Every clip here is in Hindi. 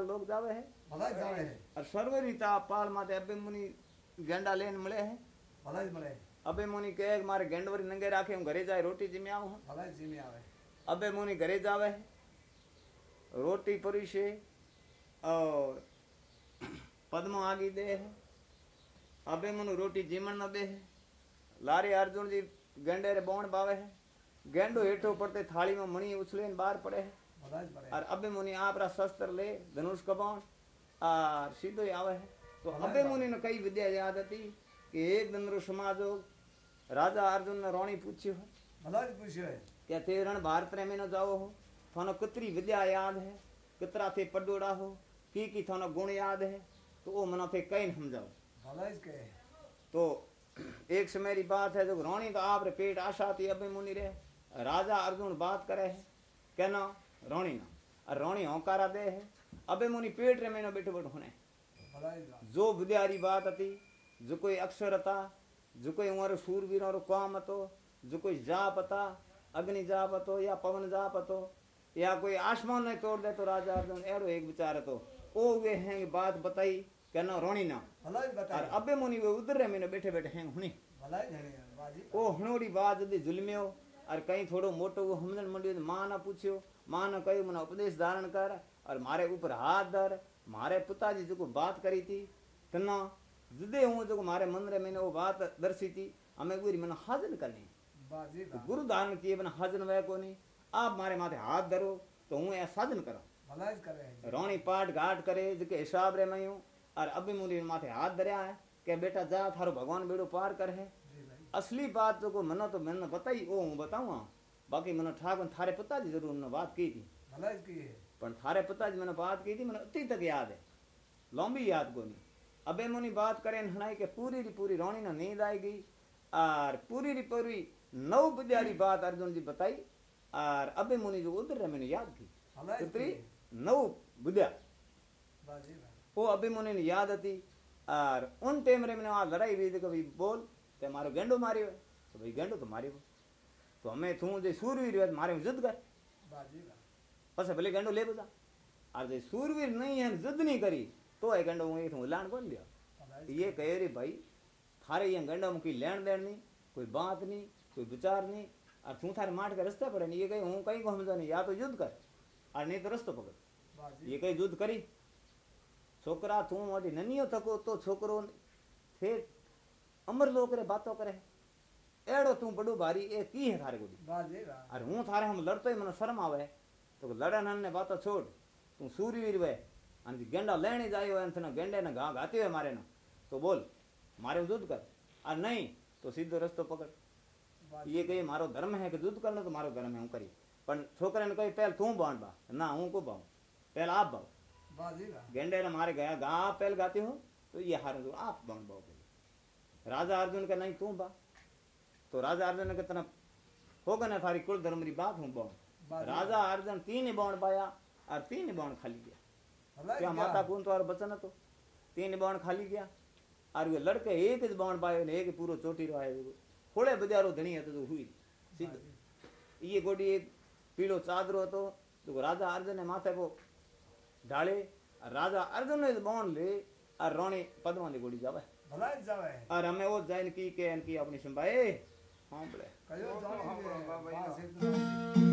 हज़ार लोग जावे है। भलाई जावे है। और सर्वरीता पाल माते अबे मुनि गेंडा लेन मिले है। भलाई मिले अबे मुनि कहे मारे गेंडवरी नंगे राखे हम घरे जाए रोटी जिमे आऊँ भलाई जिमे आवे। अबे मुनि घरे जावे है। रोटी परिशे और पद्म आगी दे है। अबे मुनु रोटी जिमन अबे है। लारे अर्जुन जी गेंडे रे बोण बावे है। गेंडो हेठो पड़ते थाली में मणी उछले बाहर पड़े है। और अबे मुनि आप रा शस्त्र ले धनुष कबाण और सीधो ही आवे है। तो अबे मुनि ने कई विद्या याद थी कि एक दिन रो समाजो राजा अर्जुन ने रोणी पूछी हो। भला पूछे है। क्या ते रण भारत रे में जाओ हो? थानो कितरी विद्या याद है? कितरा थे पडोड़ा हो? की की थानो गुण याद है? तो वो मना थे कई समझाओ। भला कहे तो एक समय की बात है जो रोणी तो आप रे पेट आशा थी अबे मुनि रे। राजा अर्जुन बात करे है। कहना रोणी ना और रोणी होकारा दे है अबे मुनि पेट रे में बैठो बैठो होने ભલા જ વાત. जो विद्यारी बात હતી जो कोई अक्षर હતા जो कोई उमर शूरवीरों रो काम હતો जो कोई जाप હતા अग्नि जाप હતો या पवन जाप હતો या कोई आसमान ने तोड़ दे तो राजा अर्जुन एड़ो एक विचार હતો ओ वे हैं बात बताई કે ના રોણી ના ભલા જ और બતાવે अबे मुनि वे उधर रे मैंने बैठे बैठे हैं हुनी ભલા જ હણે બાજી ओ हणोड़ी बात जदी जुलमियो और कहीं थोड़ो मोटो वो हमजन मंडियो तो मां ना पूछियो मान कई मना उपदेश धारण कर और मारे ऊपर हाथ धर। मारे पिताजी जो को बात करी थी तना जुदे हूँ जो मारे मन में मैंने वो बात दर्शी थी हमें गुरी मैंने हाजन ली तो गुरु धारण किए मैंने हाजन वह को नहीं। आप मारे माथे हाथ धरो तो हूँ ऐसा साधन करो। रोनी पाठ घाट करे जो हिसाब रे मैं हूँ और अभी मुझे माथे हाथ धरिया है के बेटा जा थारो भगवान बेड़ो पार कर है। असली बात तो को मनो तो मैंने बताई ओ हूँ बताऊँ हाँ। बाकी मैंने ठाकुर थारे पिताजी जरूर उन्होंने बात की थी ભલા જ કહીએ पर थारे पिताजी मैंने बात की थी मैंने अति तक याद है लंबी याद को नहीं अबे मुनि बात करे हनाई के पूरी री पूरी रोनी ने नींद आई गई और पूरी री पूरी नौ विद्यारी बात अर्जुन जी बताई और अबे मुनि जो उधर है मैंने याद की ભલા જ कितनी કહીએ. नौ विद्या બાજી વાત. वो अभी मुनि ने याद थी और उन टाइम रे मैंने वहाँ लड़ाई हुई थी कभी बोल ते मारो गेंडो मारियो है तो भाई गेंडो तो मारियो तो हमें थू जे सूरवीर है मारे में जिद कर બાજી વાત. પછી ભલે ગંડો લે બધા આ જે सूरवीर नहीं है जिद नहीं करी तो ये गंडो હું इथों लाण कोन लिया ભલા જ ये कहे रे भाई थारे ये गंडा में कोई लेन देन नहीं कोई बात नहीं कोई विचार नहीं और तू थारे माट के रास्ते पड़े नहीं ये कहीं हूँ कहीं को समझा नहीं या तो युद्ध कर और नहीं तो रस्तो पकड़ બાજી ये कहीं युद्ध करी छोकरा तू मोटी ननियो थको तो छोकरो थे अमर लोग रे बातों करे एड़ो तू बड़ो भारी ए की है थारे गोदी? अरे हूँ थारे हम लड़ते ही मने शर्म आवे। तो लड़न ने बात छोड़। तू सूरी वीर वे अन जी गेंडा लेने जायो अन थने गेंडे ने गा गाते हुए मारे ना। तो बोल मारे युद्ध कर। और नहीं तो सीधो रस्तो पकड़। ये कही मारो धर्म है कि युद्ध करना तो मारो धर्म है हूँ करी। पर छोकरे ने कही पहल तू बांट बा। ना हूँ को बाऊ पहल आप बाऊ गेंडे ने मारे गया गा पहल गाते हो तो ये हार आप बांट बाऊ राजा अर्जुन का नहीं तू बा। तो राजा अर्जन के तरफ़ होगा ना थारी कुल धर्म री बात हूँ बौन राजा अर्जन तीन ही बौन पाया और तीन ही बौन खाली गया। क्या माता कौन तो और बचन तो तीन ही बौन खाली गया और वे लड़के एक ही बौन पाए ने एक पूरो चोटी रो आयो थोड़े बजारो धनी है तो हुई। सीधो। ये गोडी एक पीलो चादरो तो, तो राजा अर्जन ने माथे को ढाले राजा अर्जुन ने बौन ले और रोणी पदमा ने गोड़ी जावे भला जावे और हमें वो जैन की के इनकी अपनी सिंबाए Hombre. Vamos, vamos,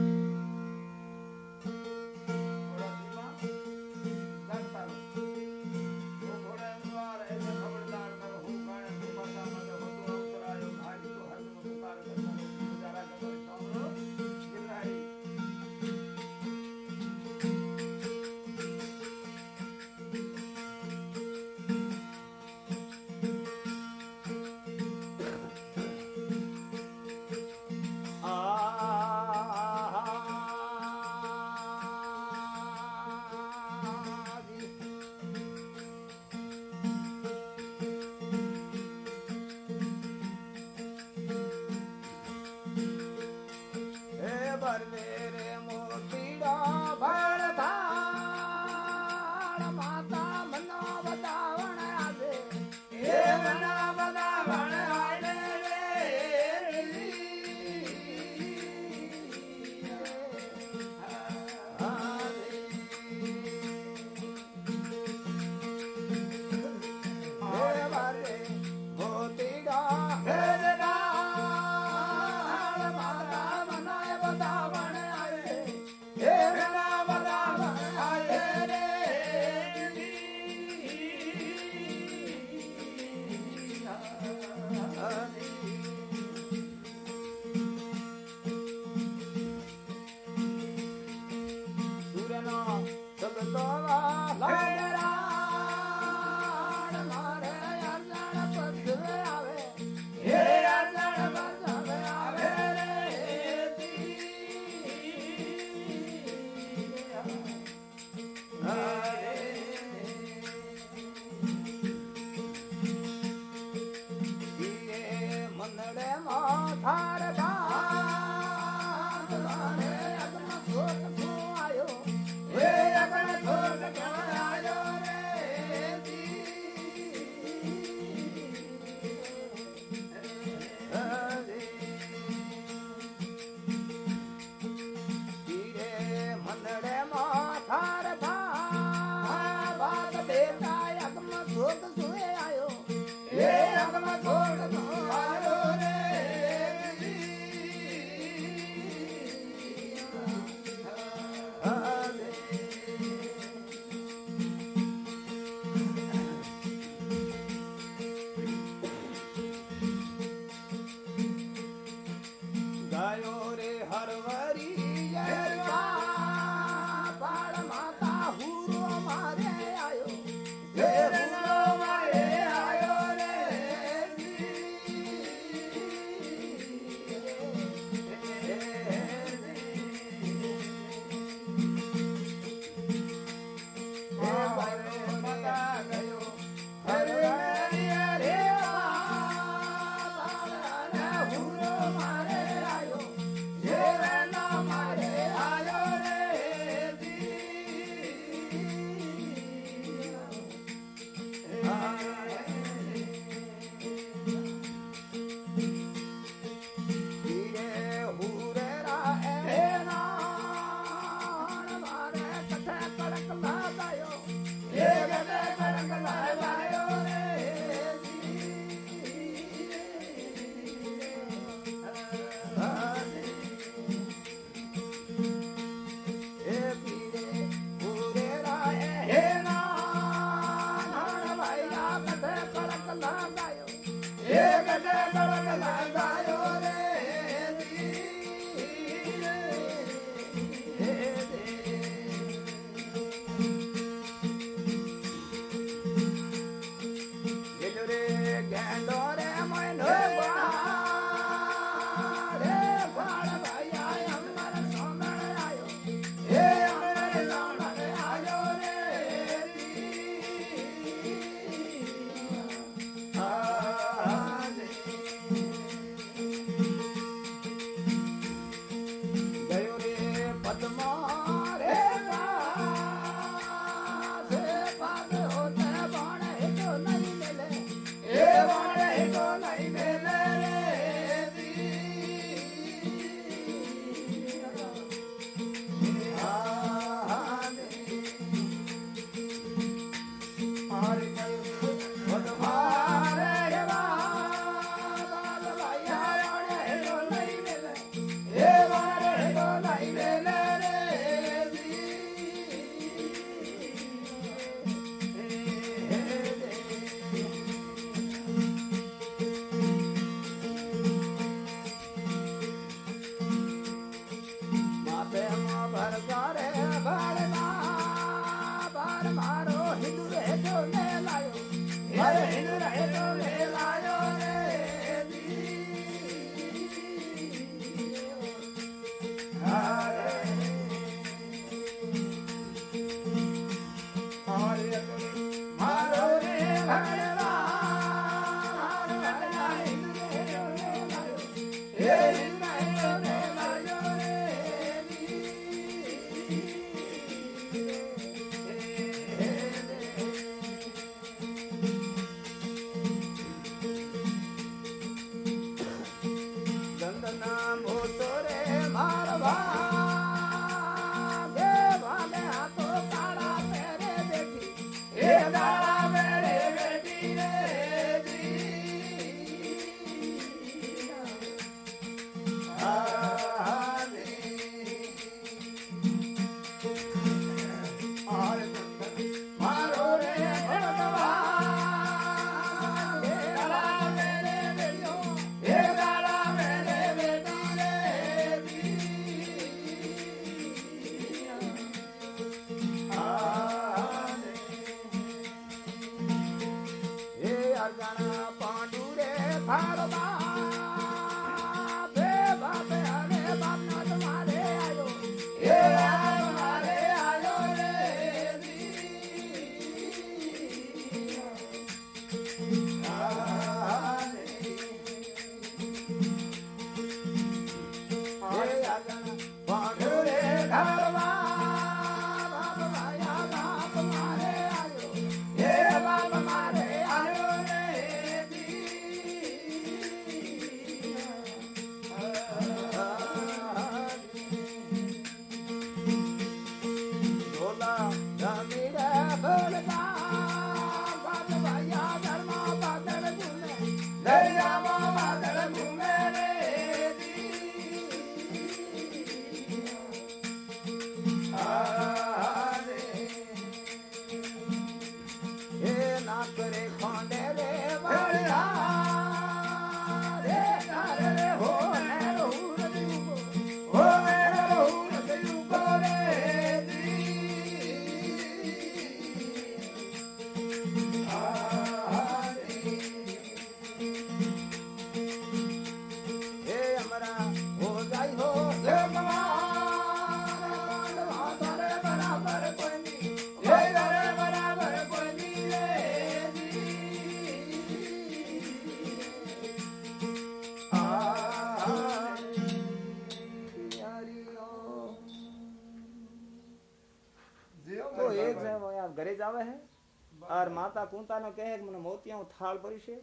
और माता कुंता ने कहे कि મને મોતિયા થાળ ભરી છે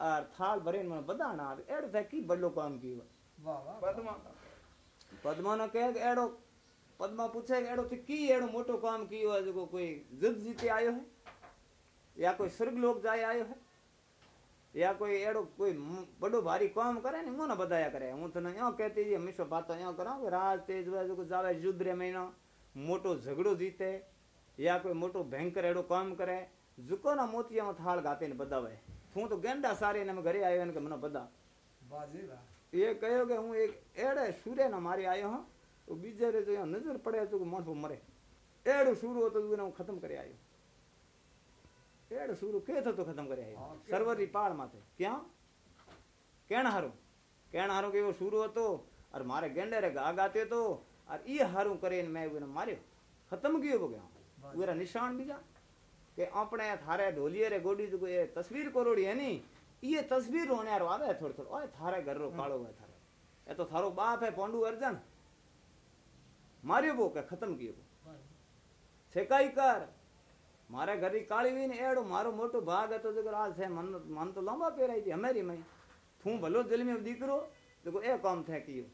और થાળ ભરીને મને બધાણા આવે એડ થાય કી બડલો કામ કીધું પદ્મા નો કહે કે એડો પદ્મા પૂછે કે એડો થી કી એડો મોટો કામ કયો है जो कोई जिद जीते आयो है या कोई स्वर्ग लोक जाए आयो है या कोई एड़ो कोई म- बड़ो भारी काम करे ने मुने बताया करे હું તને યો કહેતી હતી હંમેશા વાતો યો કરાવ કે રાજ તેજ હોય જો જાવે યુદ્ધ રે મહિનો મોટો ઝઘડો જીતે યા કોઈ મોટો ભયંકર એડો કામ કરે ઝુકોના મોતિયામાં થાળ ગાતે ને બધાવે હું તો ગેંડા સારી ને અમે ઘરે આવ્યો ને કે મને બધા એ કહ્યો કે હું એક એડે સૂર્ય ના મારી આવ્યો હા તો બીજે રે જો અહીંયા નજર પડે તો કે માણસો મરે એડું સૂરું હતું એને હું ખતમ કરી આવ્યો એડ સૂરું કે થતો ખતમ કરી આવ્યો હા, કે સર્વરી પાળ માથે ક્યાં કેણ હારું કેણ હારું કે એવો સૂરો હતો અર મારે ગેંડે રે ગા ગાતે તો અર ઈ હારું કરીને મેં એને માર્યો ખતમ કયો બો ગયા ઉરા નિશાન બીજા के अपने थारे ढोलिये रे गोडी जो ये तस्वीर करोड़ी है नी ये तस्वीर होने यार वादा है थोड़ी थोड़ी ओए थारे घर रो कालो है थारे ये तो थारो बाप है पांडु अर्जुन मारियो बो के खत्म कियो छेकाई कर मारे घर री काली हुई ने एड़ो मारो मोटो भाग है तो जो आज है मन मन तो लंबा पेराई थी हमारी मई थू भलो दिल में दीकरो देखो ए काम थे कियो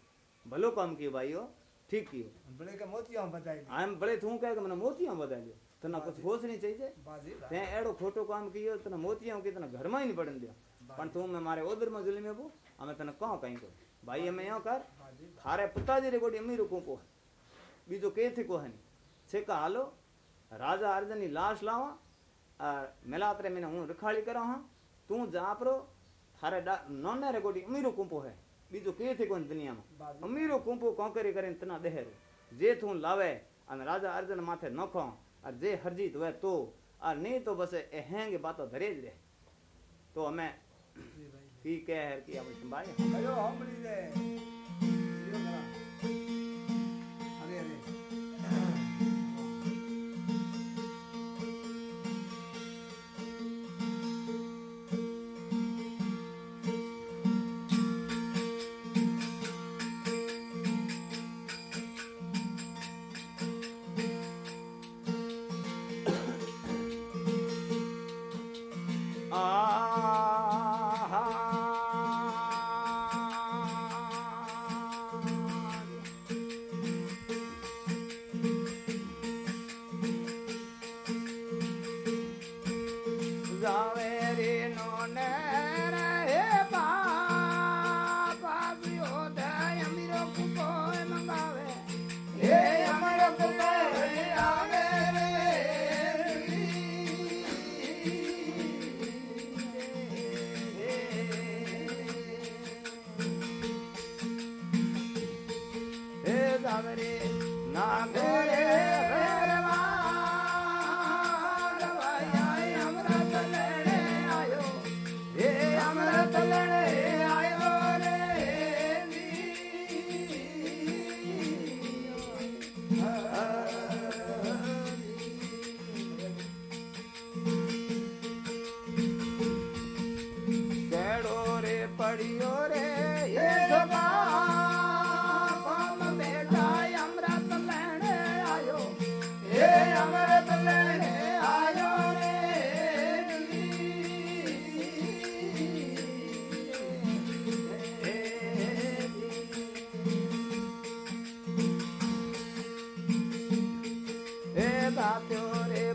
भलो काम कियो भाईयो ठीक कियो बड़े के मोतिया बताई हम बड़े थू कह के मने मोतिया बताई तो तना कुछ होश नहीं चाहिए। ते एडो खोटो काम कियो तो तने मोतिया के तने तो घर में ही नहीं पड़न दियो। पण तू में मारे ओदर में जुलम है वो हमें तने कहो कहीं को भाई हमें यो कर थारे पिताजी रे गोडी अमीर को को बीजो के थे को हन छे का हालो राजा अर्जुन की लाश लावा और मेलात्रे में हूँ रखाली करो हाँ तू जापरो थारे नन्ने रे गोडी अमीर को को है? बीजो के थे को दुनिया में? अमीर को को करे करे इतना देहर जे तू लावे और राजा अर्जुन माथे नखो और जे हरजीत तो वह तो और नहीं तो बस अहंग बात धरे रहे। तो हमें ठीक है कि हम संभाले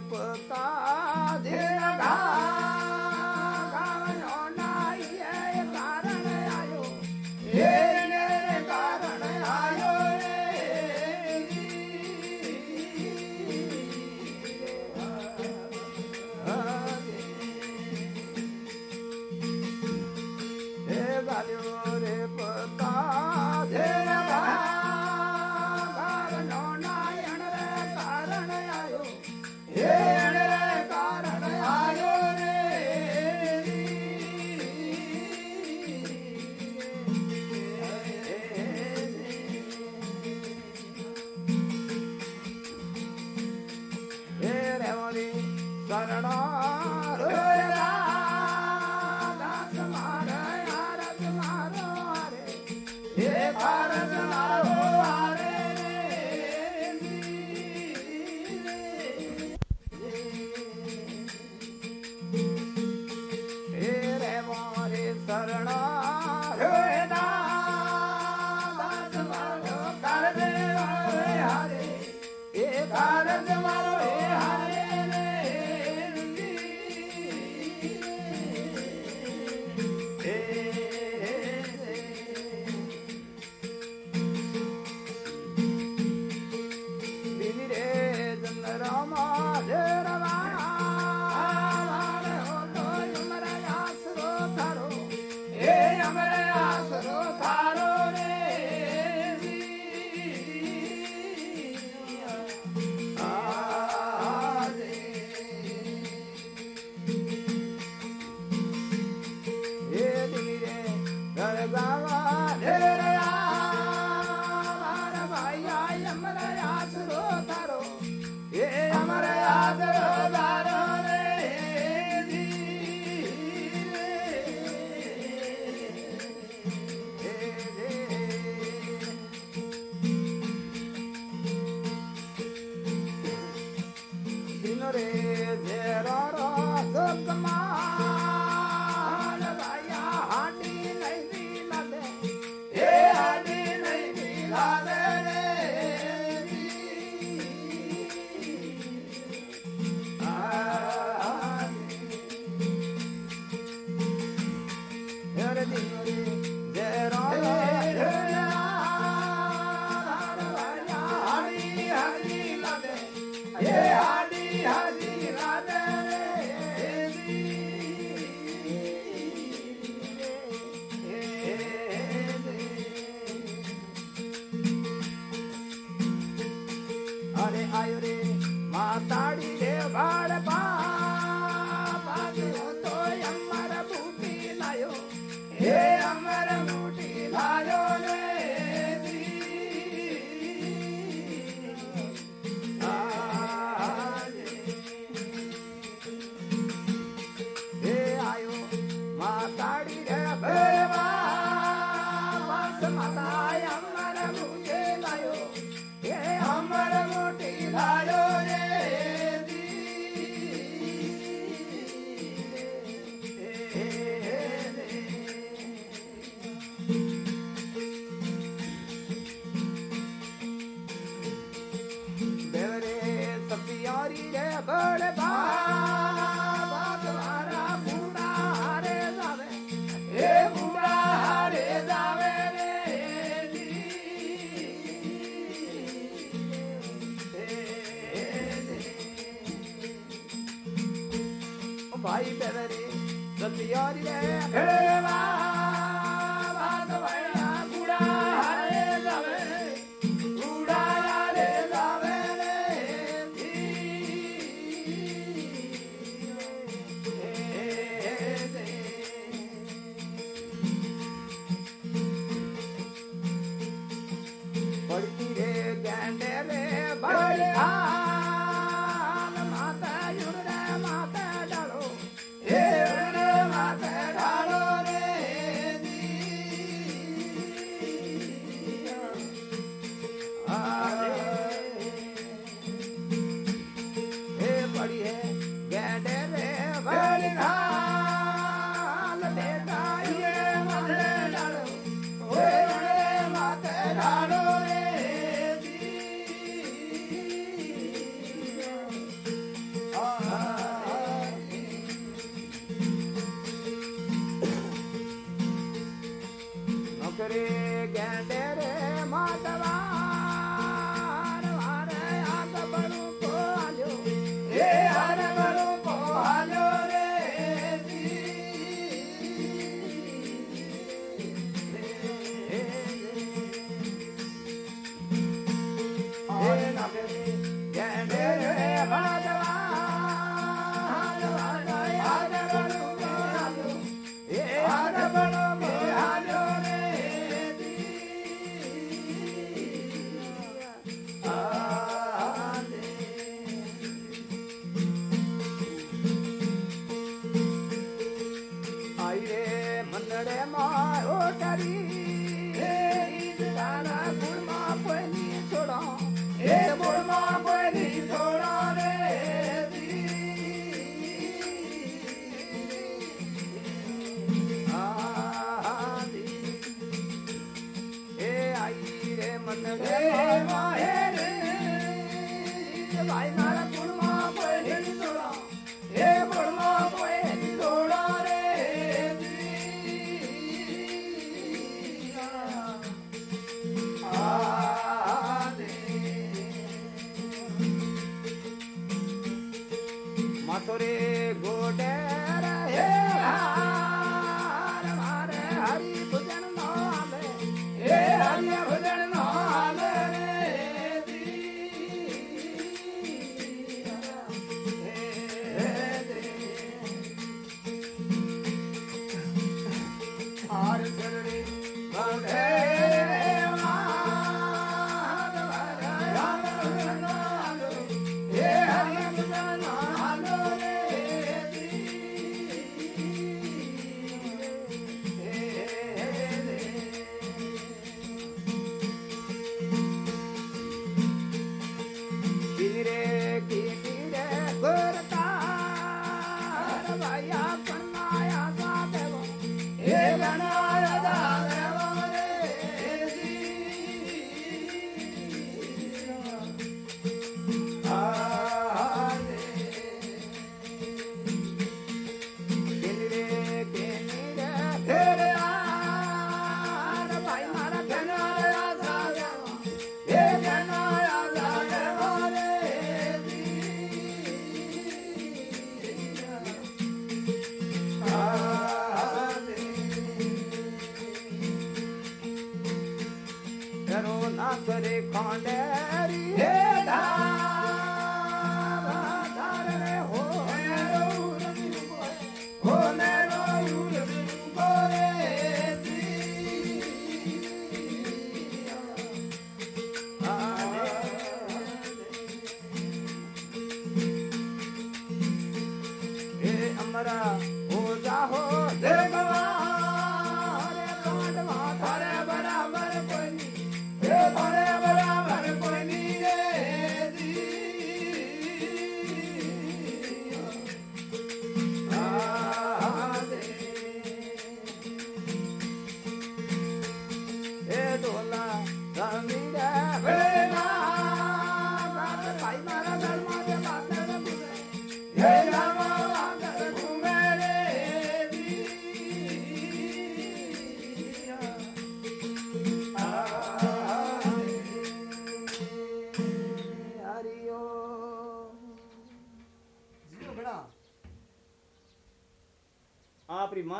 不到 ಆಯುರಿ ಮಾತಾಡಿದೆ ಬಾಳ ಬಾ and ઉદડે મારો કરી હે તારા ગુણમાં પની છોડો. હે ગુણમાં પની છોડો રે હે આઈ રે મન રે મા 来呀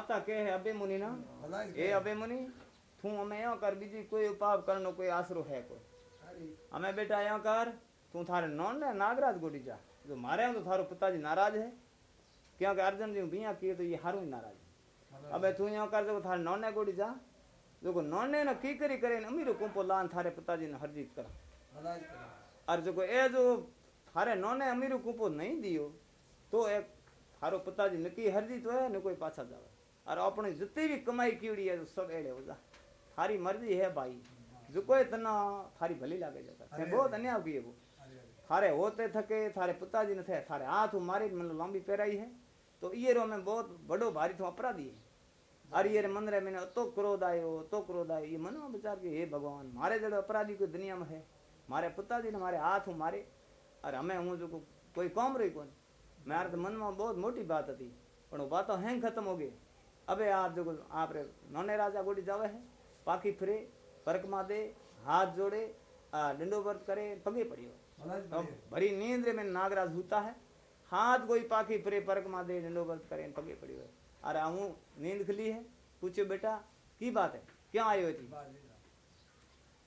माता है अबे मुनि ना ए अबे मुनि तू हमें यहाँ कर बीजी कोई उपाप करनो कोई आश्रो है कोई। हमें बेटा यहाँ कर तू थारे नॉन ने नागराज गोडी जा। जो मारे हैं तो थारो पिताजी नाराज़ है। क्योंकि अर्जुन जी भी यहाँ किए तो ये हारू ही नाराज़ है। अबे तू यहाँ कर देखो थारे नॉन नौने गोडी जा। जो नौने ने की करी करे अमीर कुंपो लान थारे पिताजी ने हरजीत करा। और जो ए जो थारे नॉन नौने अमीर कुंपो नहीं दियो तो एक थारो पिताजी नकी हरजीत है न कोई पाछा जावे। और अपनी जितनी भी कमाई की उड़ी है सब एड़े हो जा थारी मर्ज़ी है भाई। जो को इतना थारी भली लागे जाता। है बहुत अन्याय हुई है वो। थारे होते थके थारे पिताजी ने थे थारे हाथ मारे मन लंबी पेराई है। तो ये रो में बहुत बड़ो भारी थो अपराधी है। अरे ये मन रहे मैंने तो क्रोध आयो तो क्रोध आयो। ये मनो विचार के हे भगवान मारे जड़ो अपराधी कोई दुनिया में है। मारे पिताजी ने मारे हाथ मारे। और हमें हूँ जो कोई कॉम रही कौन। मैं तो मन में बहुत मोटी बात थी। पर वो बात तो हैं खत्म हो गई। अबे आप जो आप रे नौने राजा गोड़ी जावे है पाखी फिरे परकमा दे हाथ जोड़े आ, डंडो व्रत करे पगे पड़ियो ભલાઈ अब કરે भरी नींद में नागराज होता है हाथ कोई पाखी फिरे परक मा दे डंडो व्रत करे पगे पड़ियो है अरे हूँ नींद खुली है पूछो बेटा की बात है क्या आयो थी બાજી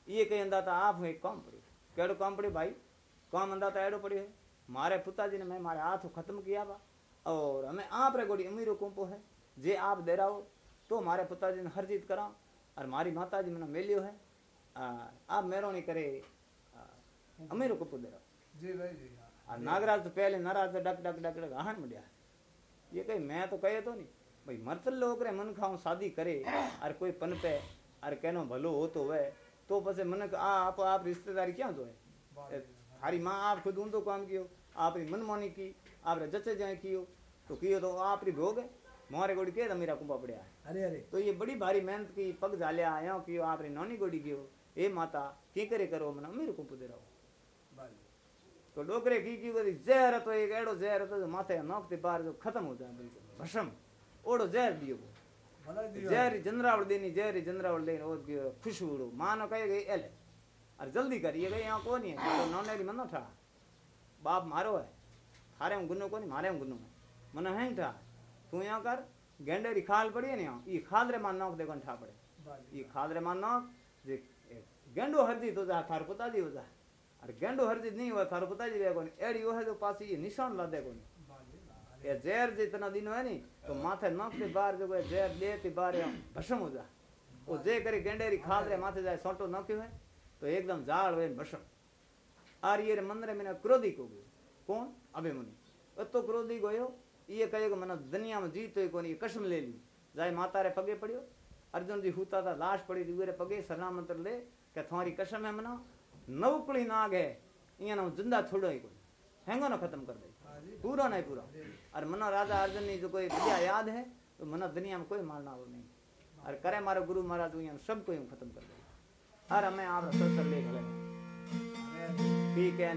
ये कहीं अंदा था आप एक काम पड़ियो केड़ो काम पड़ियो भाई काम अंदा था एड़ो पड़ियो है मारे पिताजी ने मैं मारे हाथ खत्म किया बा और हमें आप रे गोड़ी अमीरो कुंपो है जे आप दे रहा हो तो हमारे पिताजी ने हरजीत करा और हमारी माता जी मैंने मेलियो है। आप मेरो नहीं करे अमीर को देराओ जी भाई जी हाँ। और नागराज तो पहले नाराज़ डक डक डक डक आहन मिलिया ये कही मैं तो कहे तो नहीं। भाई मरतल लोग रे मन खाऊ शादी करे और कोई पन पे और कहना भलो हो तो वह तो पसे मन आ आप आप रिश्तेदारी क्या जो है। हरी माँ आप खुद ऊंधो काम कियो आपने मनमानी की आपने जचे जाए कियो तो कियो तो आप भोग। है मोहरे गोड़ी के मेरा कुंभा पड़िया। अरे अरे। तो ये बड़ी भारी मेहनत की पग जाले आया कि आपने नौनी गोड़ी की हो ए माता की करे करो? मना मेरे को पुदे रहो तो डोकरे की की वो जहर तो एक एड़ो जहर तो माथे नौकते बार जो खत्म हो जाए बिल्कुल भस्म ओड़ो जहर दियो वो। जहर जनरावल देनी जहर जनरावल देनी और खुश उड़ो। मानो कहे गई एल अरे जल्दी करिए गई यहाँ कौन है? तो नौनेरी मनो था बाप मारो है। थारे हम गुनो कौन मारे हम गुनो मन है ही था तू यहाँ कर गेंडे खाल पड़ी है ने ई खादरे मान नाक देखो ठा पड़े ई खादरे मान नाक जे गेंडो हरजी तो जा थार पिताजी हो जाए अरे गेंडो हरजी नहीं हुआ थार पिताजी जी कोनी। एड़ी हो है जो पास ये निशान ला दे कोनी। ये जहर जितना दिन है नहीं तो माथे नाक से बाहर जो है जहर ले ती बाहर भस्म हो जाए वो जे करे गेंडे री खादरे माथे जाए सोटो ना क्यों है तो एकदम जाल हुए भस्म। आर ये मंदरे मैंने क्रोधी को गयो। कौन? अभिमुनि तो क्रोधी गयो ये कहे को मैंने दुनिया में जीत ही नहीं कसम ले ली जाए माता रे पगे पड़ियो अर्जुन जी हुता था लाश पड़ी थी रे पगे सरना मंत्र ले क्या थोड़ी कसम है मना नवकड़ी नाग है इं ना ज़िंदा छोड़ो ही कोई हैंगो ना खत्म कर दे पूरा नहीं पूरा और मना राजा अर्जुन ने जो कोई विद्या याद है तो मना दुनिया में कोई मारना वो नहीं और करे मारो गुरु महाराज यहाँ सबको खत्म कर दे हर हमें आप ठीक है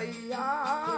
哎呀。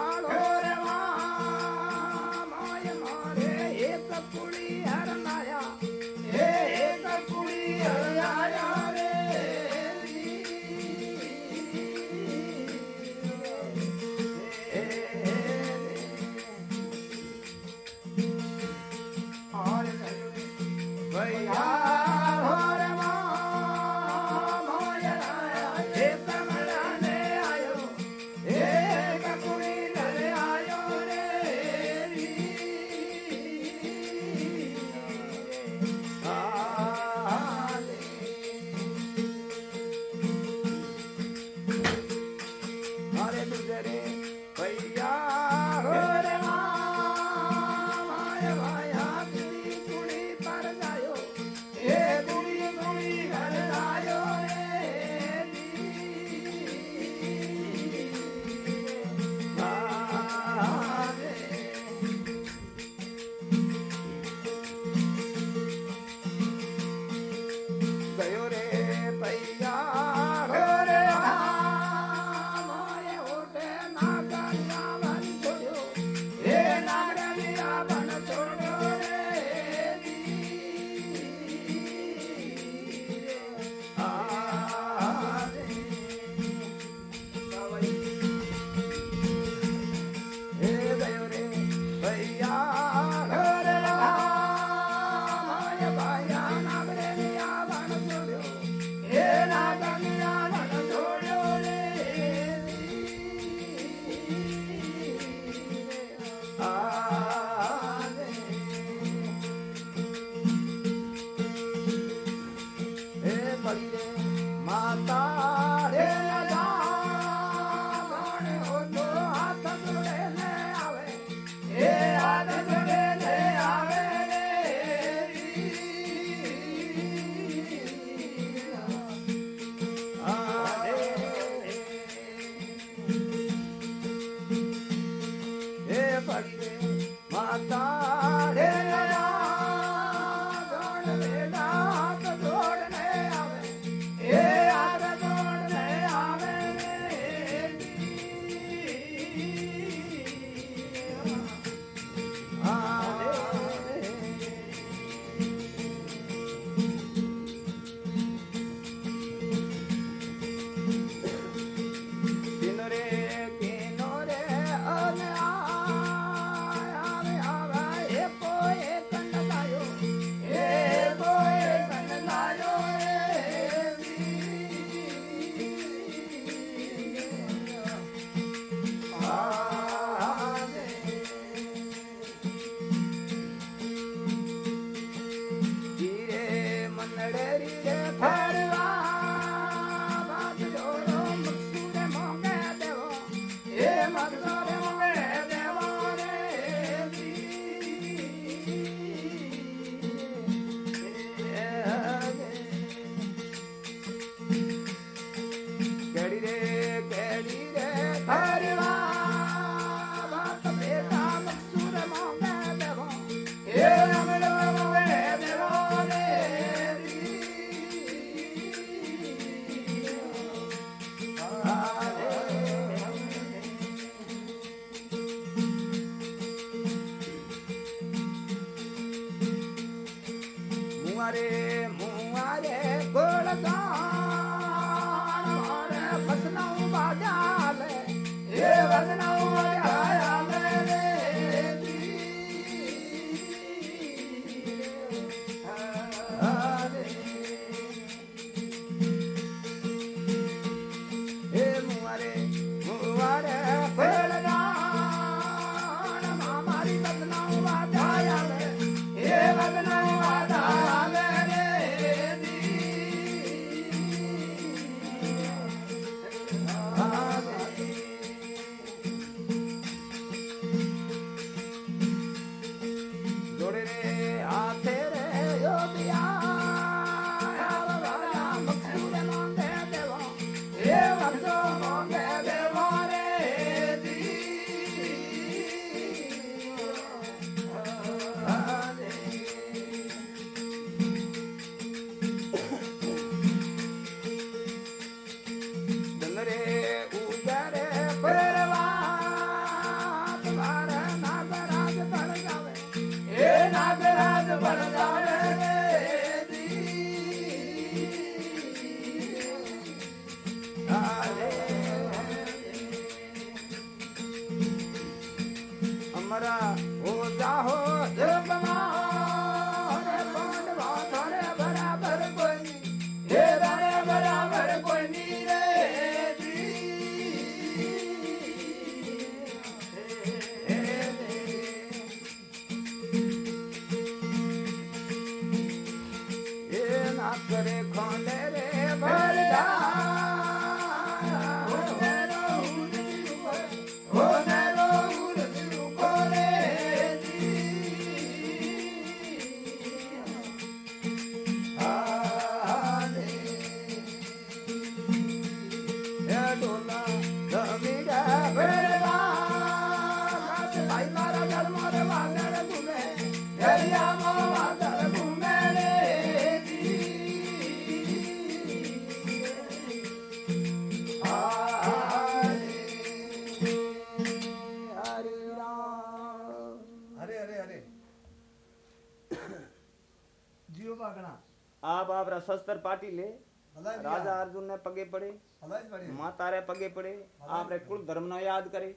શસ્ત્ર પાટી લે ભલા જ રાજા અર્જુન ને પગે પડે ભલા જ પડી माता रे पगे पड़े आपने कुल धर्म न याद करे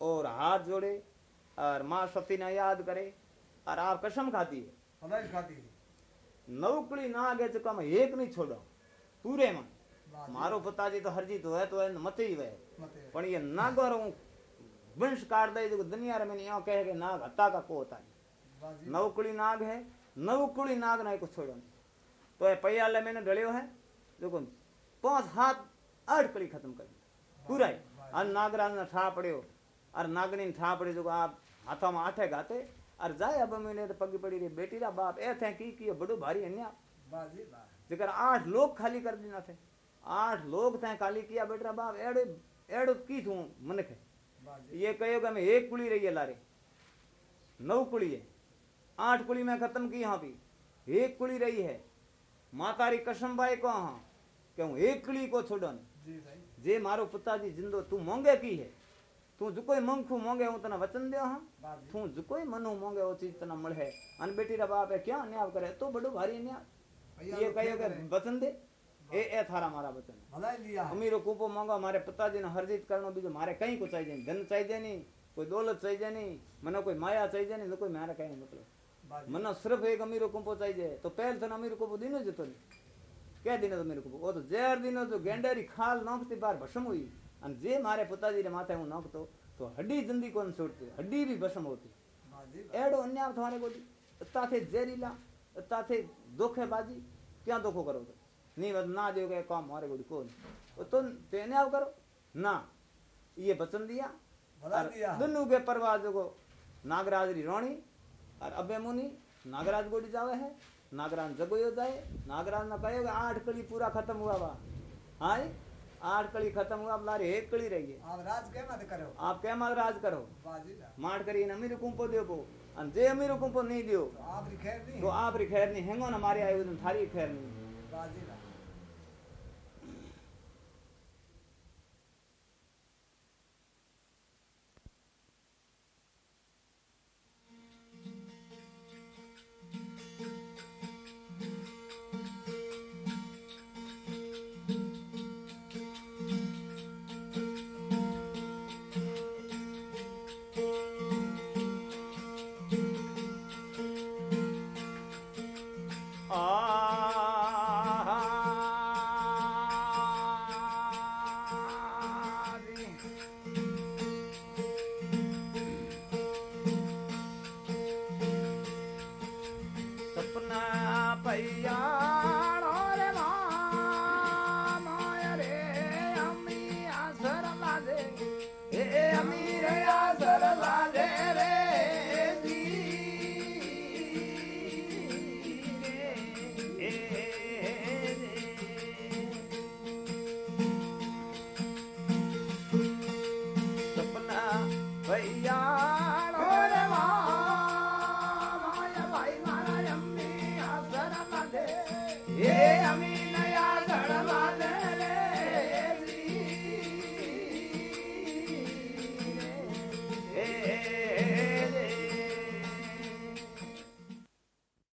और हाथ जोड़े और माँ सती न याद करे और आप कसम खाती है ભલા જ ખાતી नौकड़ी ना आगे चुका मैं एक नहीं छोड़ो पूरे में વાહ, मारो पिताजी तो हरजीत है तो है मत ही वे મતે पण ये नागोर हूँ वंश काट दे जो दुनिया रे मैंने यहाँ कहे के नाग हत्ता का को होता है બાજી नवकुड़ी नाग है नवकुड़ी नाग ना को छोड़ो तो ये पैया मैंने डलियो है देखो पांच हाथ आठ कड़ी खत्म कर दी पूरा ही और नागराज ने ठा पड़ियो और नागनी ने ठा पड़ी जो आप हाथों में आठे गाते और जाए अब मैंने तो पगी पड़ी रही बेटी रा बाप ए थे की की बड़ो भारी अन्या બાજી બા जेकर आठ लोग खाली कर देना थे आठ लोग थे खाली किया बेटा बाप एड़ो एड़ो की थू मनख है બાજી ये कहो कि हमें एक कुली रही है लारे नौ कुली है आठ कुली में खत्म की यहाँ भी एक कुली रही है मातारी कसम भाई को हाँ क्यों एकली को छोड़न। जे मारो पिताजी जिंदो तू मांगे की है? तू जो कोई मन खू मांगे हूँ तना वचन दे हाँ तू जो कोई मन हूँ मांगे वो चीज़ तना मल है अन बेटी रा बाप है क्या अन्याय करे? तो बड़ो भारी अन्याय ये कहियो के वचन दे। ए ए थारा मारा वचन। भलाई लिया अमीरो कूपो मांगा मारे पिताजी ने हरजीत करनो बीजो मारे कहीं को चाहिए धन चाहिए नहीं कोई दौलत चाहिए नहीं मने कोई माया चाहिए नहीं कोई मारे कहीं मतलब મને સિર્ફ એક અમીરો કુંપો ચાઈ જાય તો પહેલ થને અમીરો કુંપો દીનો જતો ને કે દીનો અમીરો કુંપો ઓ તો ઝેર દીનો તો ગેંડારી ખાલ નોખતી બહાર ભસમ હોઈ અને જે મારે પિતાજીને માથે હું નોખતો તો હડી જંદી કોને છોડતી હડી બી ભસમ હોતી એડો અન્યાય થવાને કોઈ તાથે ઝેરીલા તાથે ધોખેબાજી ક્યાં ધોખો કરો તો नहीं बस ना दो गए काम हमारे गुड़ को तो तेने आओ करो ना ये वचन दिया दोनों के परवाज को नागराज री रोणी और अबे मुनि नागराज गोड़ी जावे है नागरान जगोयो जाए नागराज ना कहेगा आठ कड़ी पूरा खत्म हुआ वा हाँ आठ कड़ी खत्म हुआ अब लारी एक कड़ी रही है। आप राज के मत करो? आप के मत राज करो? मार करी ना मेरे कुंपो दो बो अन जे अमीर कुंपो नहीं दियो तो आप रिखेर नहीं तो आप रिखेर नहीं हेंगो ना मारे आयो थारी खैर नहीं